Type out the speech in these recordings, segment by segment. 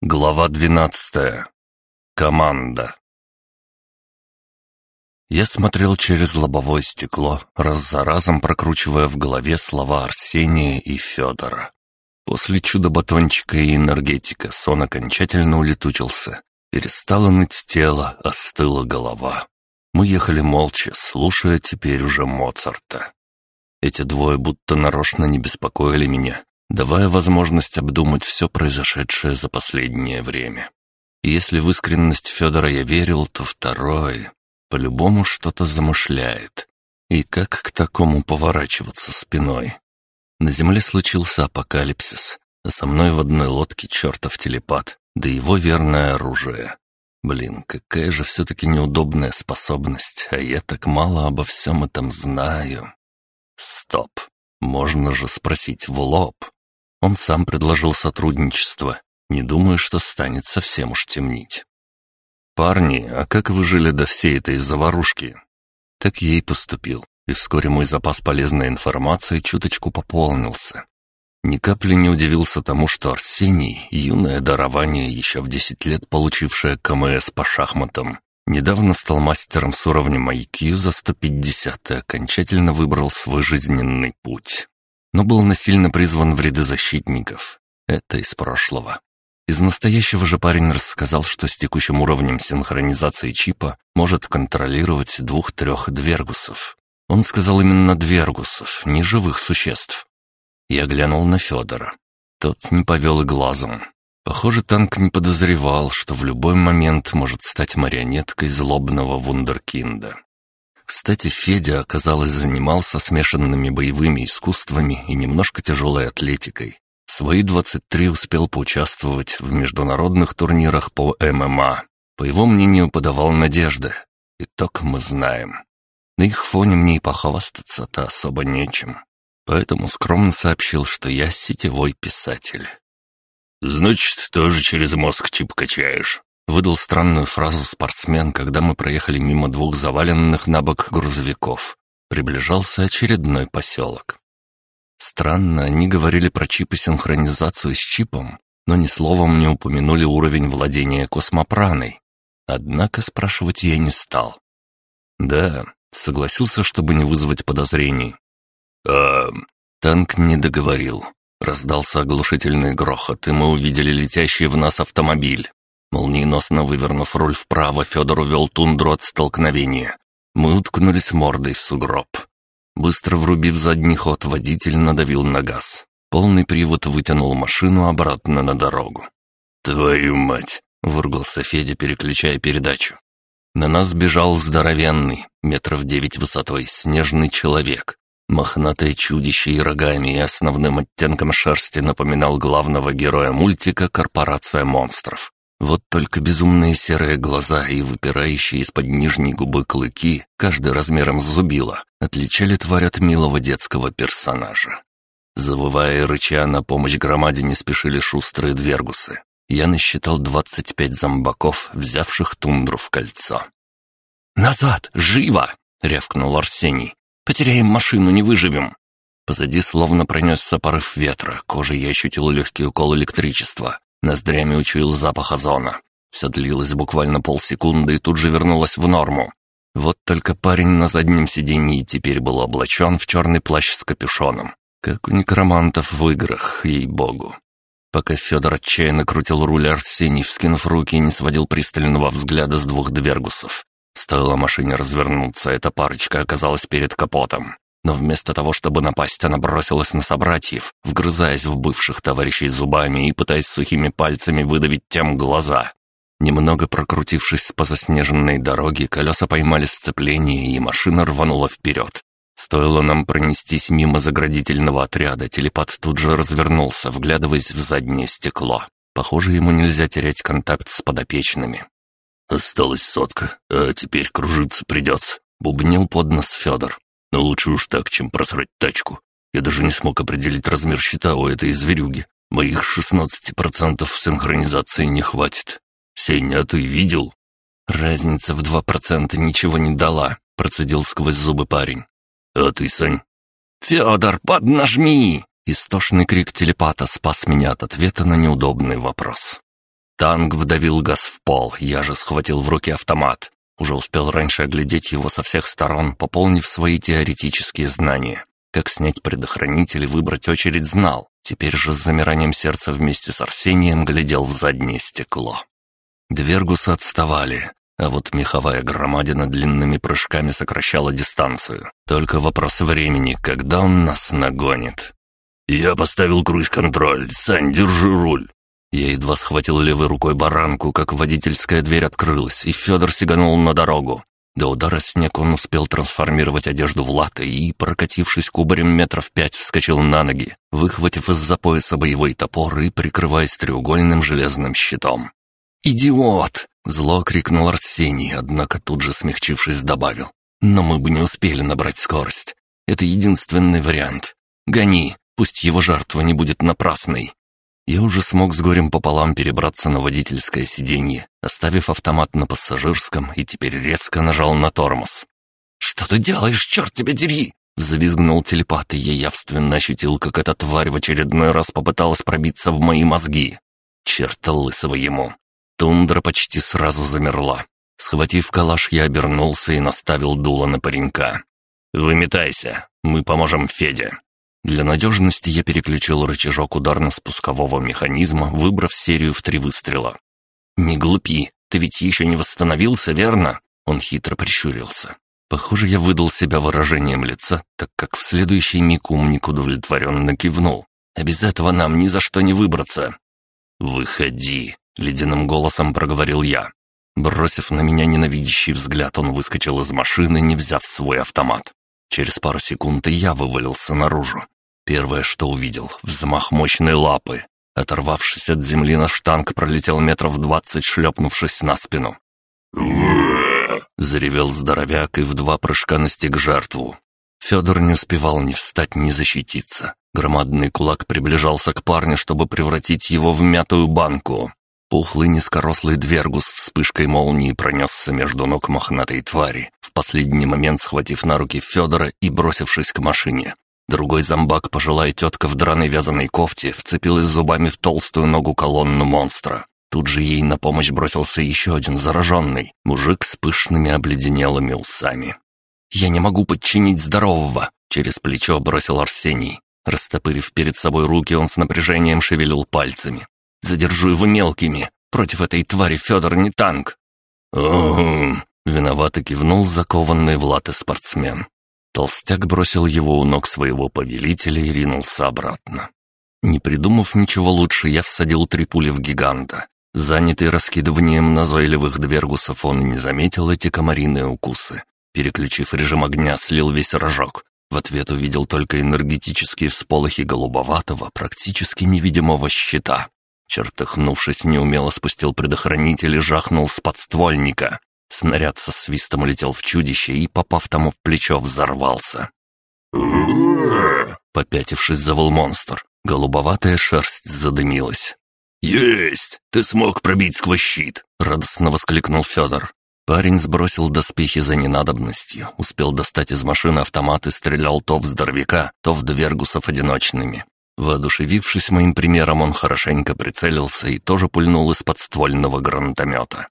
Глава двенадцатая. Команда. Я смотрел через лобовое стекло, раз за разом прокручивая в голове слова Арсения и Федора. После чудо-батончика и энергетика сон окончательно улетучился. Перестало ныть тело, остыла голова. Мы ехали молча, слушая теперь уже Моцарта. Эти двое будто нарочно не беспокоили меня, давая возможность обдумать все произошедшее за последнее время. И если в искренность Федора я верил, то второй по-любому что-то замышляет. И как к такому поворачиваться спиной? На земле случился апокалипсис, а со мной в одной лодке чертов телепат, да его верное оружие. Блин, какая же все-таки неудобная способность, а я так мало обо всем этом знаю. Стоп, можно же спросить в лоб. Он сам предложил сотрудничество. Не думаю, что станет совсем уж темнить. «Парни, а как вы жили до всей этой заварушки?» Так я и поступил, и вскоре мой запас полезной информации чуточку пополнился. Ни капли не удивился тому, что Арсений, юное дарование, еще в 10 лет получившее КМС по шахматам, недавно стал мастером с уровнем IQ за 150 и окончательно выбрал свой жизненный путь но был насильно призван в ряды защитников. Это из прошлого. Из настоящего же парень рассказал, что с текущим уровнем синхронизации чипа может контролировать двух-трех двергусов. Он сказал именно двергусов, не живых существ. Я глянул на Федора. Тот не повел и глазом. Похоже, танк не подозревал, что в любой момент может стать марионеткой злобного вундеркинда. Кстати, Федя, оказалось, занимался смешанными боевыми искусствами и немножко тяжелой атлетикой. В свои 23 успел поучаствовать в международных турнирах по ММА. По его мнению, подавал надежды. Итог мы знаем. На их фоне мне и похвастаться-то особо нечем. Поэтому скромно сообщил, что я сетевой писатель. «Значит, тоже через мозг чип качаешь?» Выдал странную фразу спортсмен, когда мы проехали мимо двух заваленных на бок грузовиков. Приближался очередной поселок. Странно, они говорили про чип и синхронизацию с чипом, но ни словом не упомянули уровень владения космопраной. Однако спрашивать я не стал. Да, согласился, чтобы не вызвать подозрений. А танк не договорил. Раздался оглушительный грохот, и мы увидели летящий в нас автомобиль. Молниеносно вывернув руль вправо, Федор увел тундру от столкновения. Мы уткнулись мордой в сугроб. Быстро врубив задний ход, водитель надавил на газ. Полный привод вытянул машину обратно на дорогу. «Твою мать!» — выругался Федя, переключая передачу. На нас бежал здоровенный, метров девять высотой, снежный человек. Мохнатое чудище и рогами, и основным оттенком шерсти напоминал главного героя мультика «Корпорация монстров». Вот только безумные серые глаза и выпирающие из-под нижней губы клыки, каждый размером с зубила, отличали тварь от милого детского персонажа. Завывая и рыча, на помощь громаде не спешили шустрые двергусы. Я насчитал двадцать пять зомбаков, взявших тундру в кольцо. «Назад! Живо!» — рявкнул Арсений. «Потеряем машину, не выживем!» Позади словно пронесся порыв ветра, кожей я ощутил легкий укол электричества. Ноздрями учуял запах озона. Все длилось буквально полсекунды и тут же вернулось в норму. Вот только парень на заднем сиденье теперь был облачен в черный плащ с капюшоном, как у некромантов в играх, ей-богу. Пока Федор отчаянно крутил руль, Арсений, вскинув руки, не сводил пристального взгляда с двух двергусов. Стоило машине развернуться, эта парочка оказалась перед капотом. Но вместо того, чтобы напасть, она бросилась на собратьев, вгрызаясь в бывших товарищей зубами и пытаясь сухими пальцами выдавить тем глаза. Немного прокрутившись по заснеженной дороге, колеса поймали сцепление, и машина рванула вперед. Стоило нам пронестись мимо заградительного отряда, телепат тут же развернулся, вглядываясь в заднее стекло. Похоже, ему нельзя терять контакт с подопечными. «Осталась сотка, а теперь кружиться придется», — бубнил под нос Федор. Но лучше уж так, чем просрать тачку. Я даже не смог определить размер щита у этой зверюги. Моих 16% синхронизации не хватит. Сеня, а ты видел? Разница в 2% ничего не дала, процедил сквозь зубы парень. А ты, Сань? «Федор, поднажми!» Истошный крик телепата спас меня от ответа на неудобный вопрос. Танк вдавил газ в пол, я же схватил в руки автомат. Уже успел раньше оглядеть его со всех сторон, пополнив свои теоретические знания. Как снять предохранитель и выбрать очередь знал. Теперь же с замиранием сердца вместе с Арсением глядел в заднее стекло. Двергусы отставали, а вот меховая громадина длинными прыжками сокращала дистанцию. Только вопрос времени, когда он нас нагонит. «Я поставил круиз-контроль. Сань, держи руль». Я едва схватил левой рукой баранку, как водительская дверь открылась, и Федор сиганул на дорогу. До удара снег он успел трансформировать одежду в латы и, прокатившись кубарем метров пять, вскочил на ноги, выхватив из-за пояса боевой топор и прикрываясь треугольным железным щитом. «Идиот!» — зло крикнул Арсений, однако тут же, смягчившись, добавил. «Но мы бы не успели набрать скорость. Это единственный вариант. Гони, пусть его жертва не будет напрасной». Я уже смог с горем пополам перебраться на водительское сиденье, оставив автомат на пассажирском, и теперь резко нажал на тормоз. «Что ты делаешь, черт тебя дери!» Взвизгнул телепат, и я явственно ощутил, как эта тварь в очередной раз попыталась пробиться в мои мозги. Черта лысого ему. Тундра почти сразу замерла. Схватив калаш, я обернулся и наставил дуло на паренька. «Выметайся, мы поможем Феде». Для надежности я переключил рычажок ударно-спускового механизма, выбрав серию в три выстрела. «Не глупи, ты ведь еще не восстановился, верно?» Он хитро прищурился. Похоже, я выдал себя выражением лица, так как в следующий миг умник удовлетворенно кивнул. «А без этого нам ни за что не выбраться». «Выходи», Ледяным голосом проговорил я. Бросив на меня ненавидящий взгляд, он выскочил из машины, не взяв свой автомат. Через пару секунд и я вывалился наружу. Первое, что увидел — взмах мощной лапы. Оторвавшись от земли, наш танк пролетел метров двадцать, шлепнувшись на спину. Заревел здоровяк и в два прыжка настиг жертву. Федор не успевал ни встать, ни защититься. Громадный кулак приближался к парню, чтобы превратить его в мятую банку. Пухлый низкорослый двергус вспышкой молнии пронесся между ног мохнатой твари, в последний момент схватив на руки Федора и бросившись к машине. Другой зомбак, пожилая тетка в драной вязаной кофте, вцепилась зубами в толстую ногу колонну монстра. Тут же ей на помощь бросился еще один зараженный, мужик с пышными обледенелыми усами. «Я не могу подчинить здорового!» — через плечо бросил Арсений. Растопырив перед собой руки, он с напряжением шевелил пальцами. Задержу его мелкими. Против этой твари Федор не танк». «Угу», — виновато кивнул закованный в латы спортсмен. Толстяк бросил его у ног своего повелителя и ринулся обратно. Не придумав ничего лучше, я всадил три пули в гиганта. Занятый раскидыванием назойливых двергусов, он не заметил эти комариные укусы. Переключив режим огня, слил весь рожок. В ответ увидел только энергетические всполохи голубоватого, практически невидимого щита. Чертыхнувшись, неумело спустил предохранитель и жахнул с подствольника. Снаряд со свистом улетел в чудище и, попав тому в плечо, взорвался. Попятившись, завыл монстр. Голубоватая шерсть задымилась. «Есть! Ты смог пробить сквозь щит!» — радостно воскликнул Федор. Парень сбросил доспехи за ненадобностью, успел достать из машины автомат и стрелял то в здоровяка, то в двергусов одиночными. Воодушевившись моим примером, он хорошенько прицелился и тоже пульнул из подствольного гранатомета.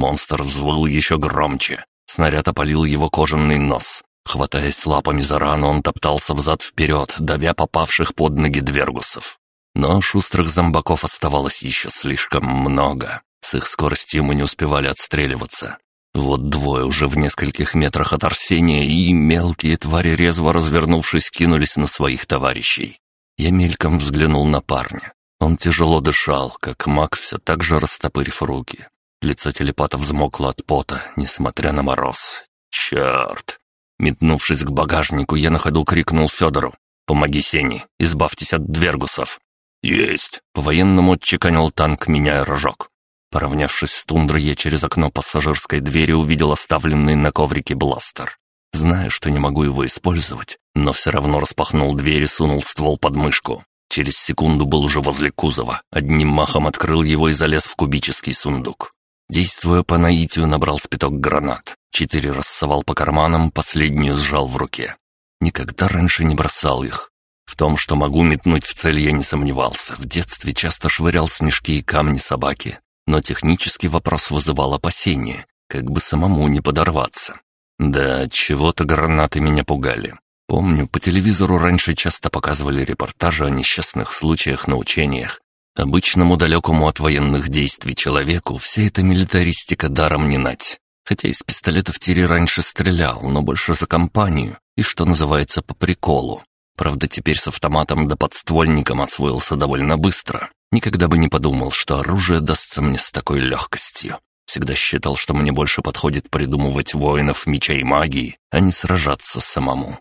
Монстр взвыл еще громче. Снаряд опалил его кожаный нос. Хватаясь лапами за рану, он топтался взад-вперед, давя попавших под ноги двергусов. Но шустрых зомбаков оставалось еще слишком много. С их скоростью мы не успевали отстреливаться. Вот двое уже в нескольких метрах от Арсения, и мелкие твари, резво развернувшись, кинулись на своих товарищей. Я мельком взглянул на парня. Он тяжело дышал, как маг, все так же растопырив руки. Лицо телепата взмокло от пота, несмотря на мороз. «Черт!» Метнувшись к багажнику, я на ходу крикнул Федору. «Помоги Сене, избавьтесь от двергусов!» «Есть!» — по-военному отчеканил танк, меняя рожок. Поравнявшись с тундрой, я через окно пассажирской двери увидел оставленный на коврике бластер. Знаю, что не могу его использовать, но все равно распахнул дверь и сунул ствол под мышку. Через секунду был уже возле кузова, одним махом открыл его и залез в кубический сундук. Действуя по наитию, набрал спиток гранат. Четыре рассовал по карманам, последнюю сжал в руке. Никогда раньше не бросал их. В том, что могу метнуть в цель, я не сомневался. В детстве часто швырял снежки и камни собаки. но технический вопрос вызывал опасения, как бы самому не подорваться. Да, чего-то гранаты меня пугали. Помню, по телевизору раньше часто показывали репортажи о несчастных случаях на учениях. Обычному далекому от военных действий человеку вся эта милитаристика даром не нать. Хотя из пистолета в тире раньше стрелял, но больше за компанию и, что называется, по приколу. Правда, теперь с автоматом да подствольником освоился довольно быстро. Никогда бы не подумал, что оружие дастся мне с такой легкостью. Всегда считал, что мне больше подходит придумывать воинов меча и магии, а не сражаться самому.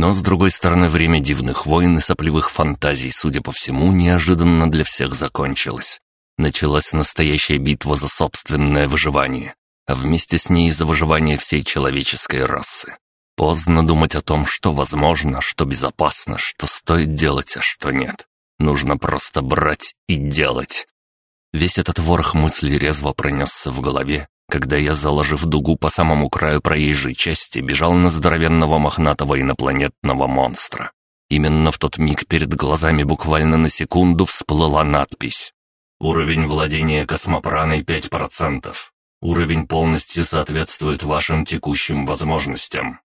Но, с другой стороны, время дивных войн и сопливых фантазий, судя по всему, неожиданно для всех закончилось. Началась настоящая битва за собственное выживание, а вместе с ней за выживание всей человеческой расы. Поздно думать о том, что возможно, что безопасно, что стоит делать, а что нет. Нужно просто брать и делать. Весь этот ворох мыслей резво пронесся в голове, когда я, заложив дугу по самому краю проезжей части, бежал на здоровенного мохнатого инопланетного монстра. Именно в тот миг перед глазами буквально на секунду всплыла надпись. «Уровень владения космопраной 5%. Уровень полностью соответствует вашим текущим возможностям».